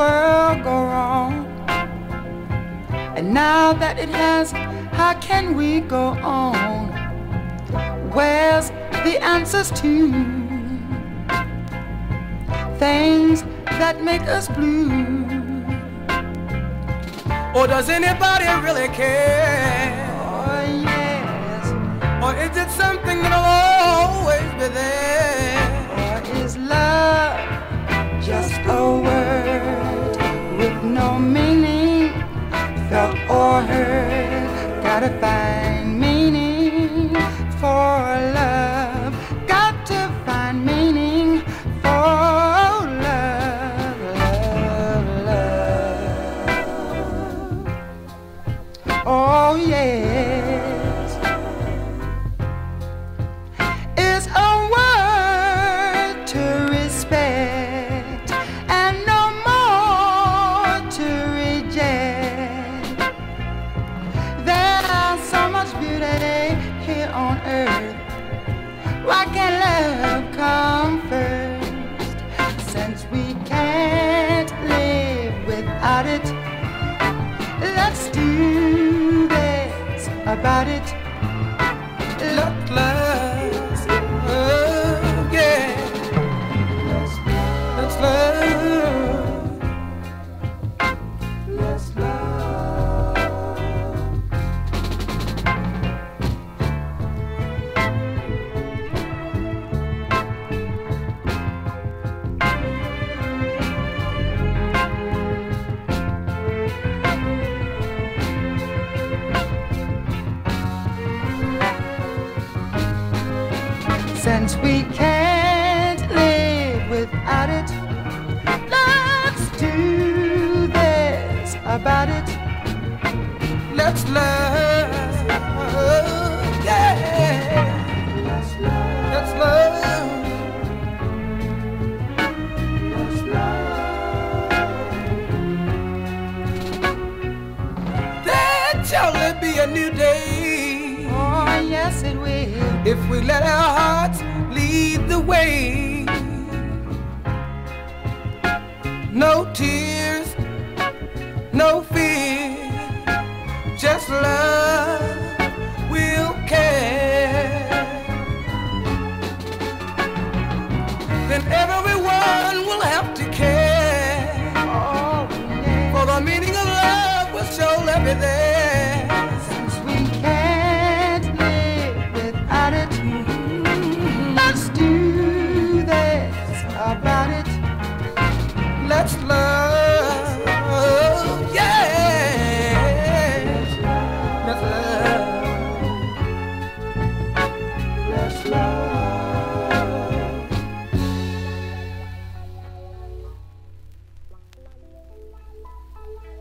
world go wrong? And now that it has, how can we go on? Where's the answers to things that make us blue? Or does anybody really care? Oh, yes. Or is it something that'll always be there? Or is love just a word? Beauty here on earth. Why can't love come first? Since we can't live without it, let's do this about it. Since we can't live without it, let's do this about it. Let's love, yeah. Let's love. Let's love. Surely be a new day Oh, yes, it will. If we let our hearts lead the way. No tears, no fear, just love will care. Then everyone will have to care. For the meaning of love will surely be there.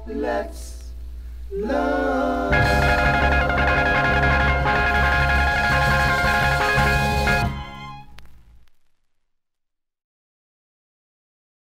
Let's love.